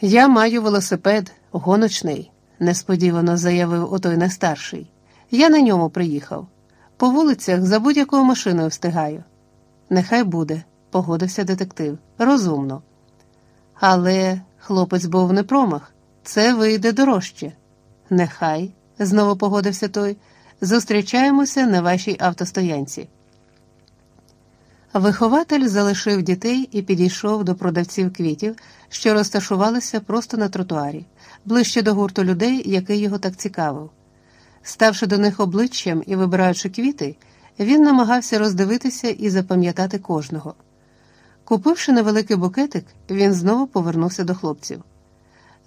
Я маю велосипед, гоночний, несподівано заявив отой найстарший. Я на ньому приїхав. По вулицях за будь-якою машиною встигаю. Нехай буде, погодився детектив. Розумно. Але хлопець був не промах, це вийде дорожче. Нехай, знову погодився той, зустрічаємося на вашій автостоянці. Вихователь залишив дітей і підійшов до продавців квітів, що розташувалися просто на тротуарі, ближче до гурту людей, який його так цікавив. Ставши до них обличчям і вибираючи квіти, він намагався роздивитися і запам'ятати кожного. Купивши невеликий букетик, він знову повернувся до хлопців.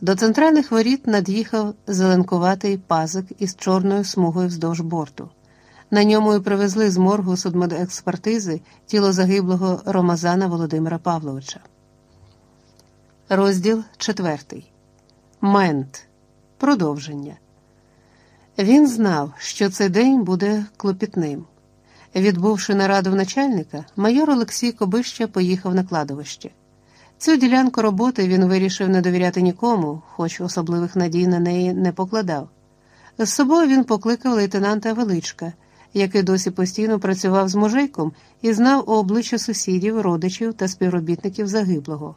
До центральних воріт над'їхав зеленкуватий пазик із чорною смугою вздовж борту. На ньому і привезли з моргу судмедекспертизи тіло загиблого Ромазана Володимира Павловича. Розділ четвертий. Мент. Продовження. Він знав, що цей день буде клопітним. Відбувши нараду в начальника, майор Олексій Кобища поїхав на кладовище. Цю ділянку роботи він вирішив не довіряти нікому, хоч особливих надій на неї не покладав. З собою він покликав лейтенанта Величка, який досі постійно працював з мужейком і знав обличчя сусідів, родичів та співробітників загиблого.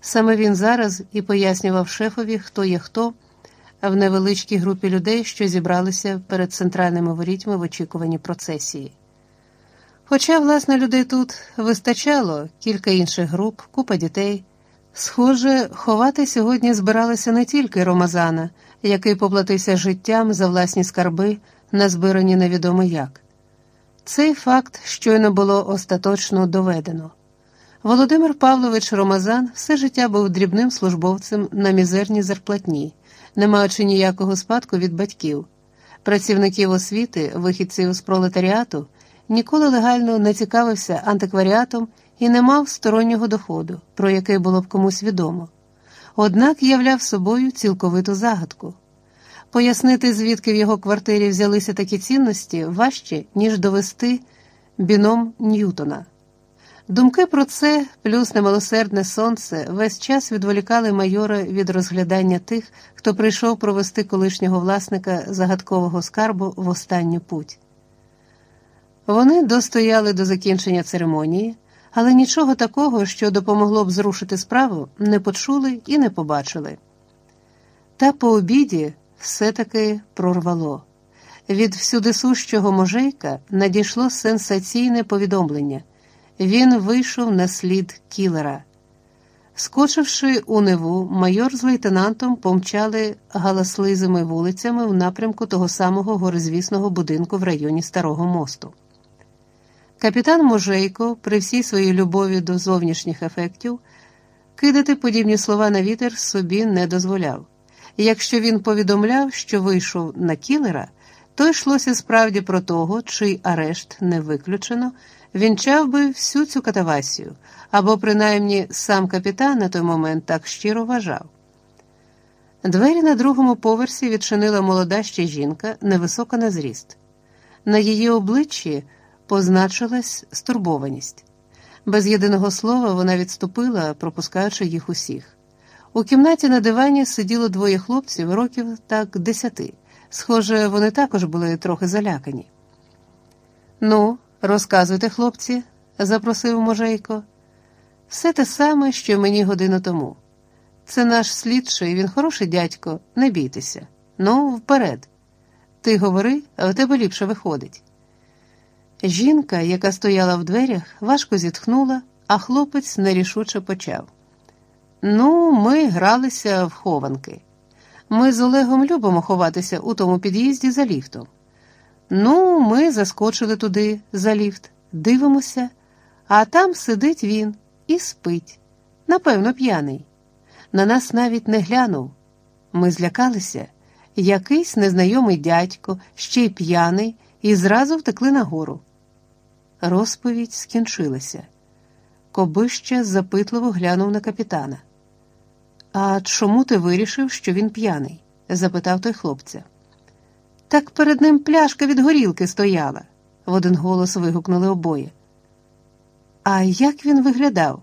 Саме він зараз і пояснював шефові, хто є хто в невеличкій групі людей, що зібралися перед центральними ворітьми в очікуванні процесії. Хоча, власне, людей тут вистачало, кілька інших груп, купа дітей. Схоже, ховати сьогодні збиралися не тільки Ромазана, який поплатився життям за власні скарби, назбирані невідомо як. Цей факт щойно було остаточно доведено. Володимир Павлович Ромазан все життя був дрібним службовцем на мізерній зарплатні, не маючи ніякого спадку від батьків. Працівників освіти, вихідців з пролетаріату, ніколи легально не цікавився антикваріатом і не мав стороннього доходу, про який було б комусь відомо. Однак являв собою цілковиту загадку. Пояснити, звідки в його квартирі взялися такі цінності, важче, ніж довести біном Ньютона. Думки про це, плюс немилосердне сонце, весь час відволікали майора від розглядання тих, хто прийшов провести колишнього власника загадкового скарбу в останню путь. Вони достояли до закінчення церемонії, але нічого такого, що допомогло б зрушити справу, не почули і не побачили. Та по обіді все-таки прорвало. Від всюдисущого можейка надійшло сенсаційне повідомлення. Він вийшов на слід кілера. Скочивши у неву, майор з лейтенантом помчали галаслизими вулицями в напрямку того самого горизвісного будинку в районі Старого мосту. Капітан Можейко, при всій своїй любові до зовнішніх ефектів, кидати подібні слова на вітер собі не дозволяв. Якщо він повідомляв, що вийшов на кілера, то йшлося справді про того, чий арешт не виключено, вінчав би всю цю катавасію, або принаймні сам капітан на той момент так щиро вважав. Двері на другому поверсі відчинила молода ще жінка, невисока на зріст. На її обличчі позначилась стурбованість. Без єдиного слова вона відступила, пропускаючи їх усіх. У кімнаті на дивані сиділо двоє хлопців років так десяти. Схоже, вони також були трохи залякані. Ну, розказуйте, хлопці, запросив можейко. Все те саме, що мені годину тому. Це наш слідчий, він хороший дядько, не бійтеся. Ну, вперед. Ти говори, а у тебе ліпше виходить. Жінка, яка стояла в дверях, важко зітхнула, а хлопець нерішуче почав. Ну, гралися в хованки. Ми з Олегом любимо ховатися у тому під'їзді за ліфтом. Ну, ми заскочили туди за ліфт, дивимося, а там сидить він і спить. Напевно, п'яний. На нас навіть не глянув. Ми злякалися. Якийсь незнайомий дядько, ще й п'яний, і зразу втекли нагору. Розповідь скінчилася. Кобища запитливо глянув на капітана. А чому ти вирішив, що він п'яний? запитав той хлопця. Так перед ним пляшка від горілки стояла, в один голос вигукнули обоє. А як він виглядав?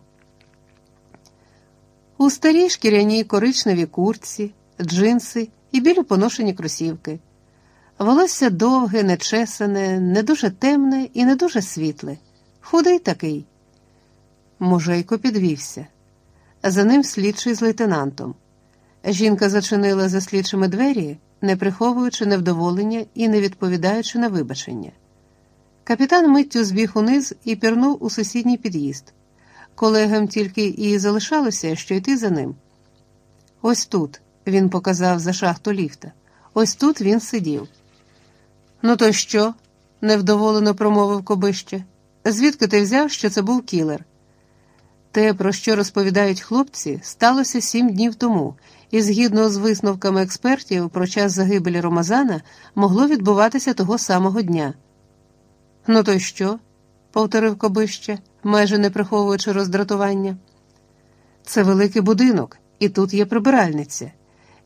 у старій шкіряній коричневій куртці, джинси і білі поношені кросівки. Волосся довге, нечесане, не дуже темне і не дуже світле, худий такий. Можейко підвівся. За ним слідчий з лейтенантом. Жінка зачинила за слідчими двері, не приховуючи невдоволення і не відповідаючи на вибачення. Капітан миттю збіг униз і пірнув у сусідній під'їзд. Колегам тільки і залишалося, що йти за ним. Ось тут, він показав за шахту ліфта, ось тут він сидів. Ну, то що? невдоволено промовив Кобище. Звідки ти взяв, що це був кілер? Те, про що розповідають хлопці, сталося сім днів тому, і згідно з висновками експертів про час загибелі Ромазана могло відбуватися того самого дня. Ну, то й що? повторив Кобище, майже не приховуючи роздратування. Це великий будинок, і тут є прибиральниця.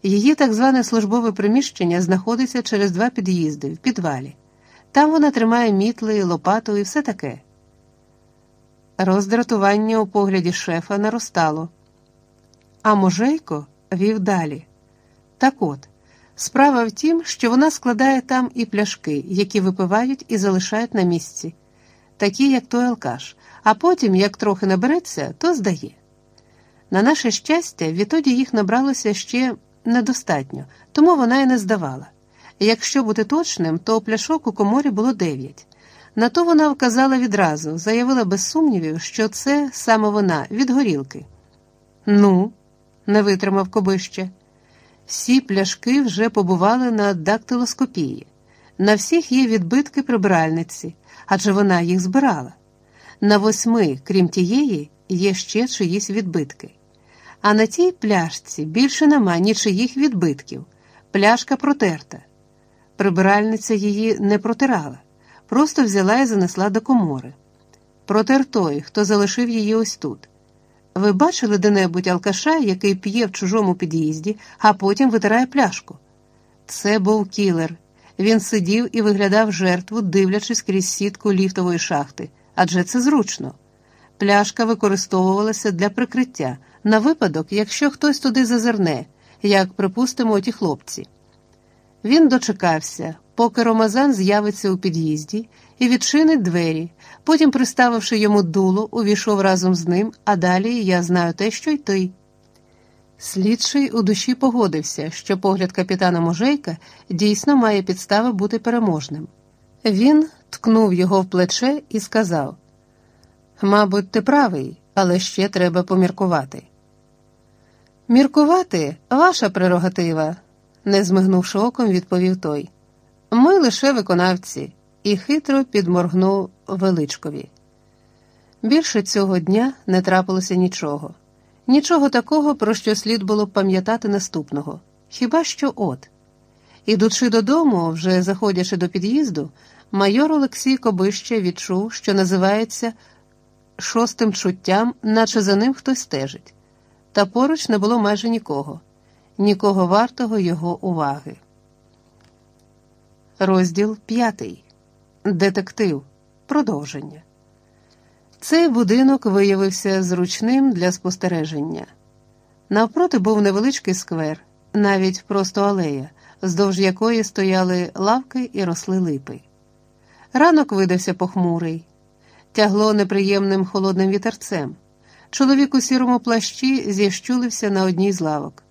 Її так зване службове приміщення знаходиться через два під'їзди в підвалі. Там вона тримає мітли, лопату і все таке. Роздратування у погляді шефа наростало. А можейко вів далі. Так от, справа в тім, що вона складає там і пляшки, які випивають і залишають на місці, такі, як той алкаш, а потім, як трохи набереться, то здає. На наше щастя, відтоді їх набралося ще недостатньо, тому вона і не здавала. Якщо бути точним, то пляшок у коморі було дев'ять. На то вона вказала відразу, заявила без сумнівів, що це саме вона від горілки. Ну, не витримав Кобище. Всі пляшки вже побували на дактилоскопії. На всіх є відбитки прибиральниці, адже вона їх збирала. На восьми, крім тієї, є ще чиїсь відбитки. А на тій пляшці більше нема нічиїх відбитків. Пляшка протерта. Прибиральниця її не протирала, просто взяла і занесла до комори. Протер той, хто залишив її ось тут. Ви бачили де-небудь алкаша, який п'є в чужому під'їзді, а потім витирає пляшку? Це був кілер. Він сидів і виглядав жертву, дивлячись крізь сітку ліфтової шахти, адже це зручно. Пляшка використовувалася для прикриття на випадок, якщо хтось туди зазирне, як припустимо ті хлопці. Він дочекався, поки Ромазан з'явиться у під'їзді і відчинить двері, потім, приставивши йому дуло, увійшов разом з ним, а далі я знаю те, що й ти. Слідчий у душі погодився, що погляд капітана Можейка дійсно має підстави бути переможним. Він ткнув його в плече і сказав: Мабуть, ти правий, але ще треба поміркувати. Міркувати ваша прерогатива, не змигнувши оком, відповів той. Ми лише виконавці, і хитро підморгнув величкові. Більше цього дня не трапилося нічого, нічого такого, про що слід було б пам'ятати наступного. Хіба що от. Ідучи додому, вже заходячи до під'їзду, майор Олексій Кобище відчув, що називається шостим чуттям, наче за ним хтось стежить, та поруч не було майже нікого, нікого вартого його уваги. Розділ п'ятий. Детектив. Продовження. Цей будинок виявився зручним для спостереження. Навпроти був невеличкий сквер, навіть просто алея, вздовж якої стояли лавки і росли липи. Ранок видався похмурий, тягло неприємним холодним вітерцем. Чоловік у сірому плащі зіщулився на одній з лавок.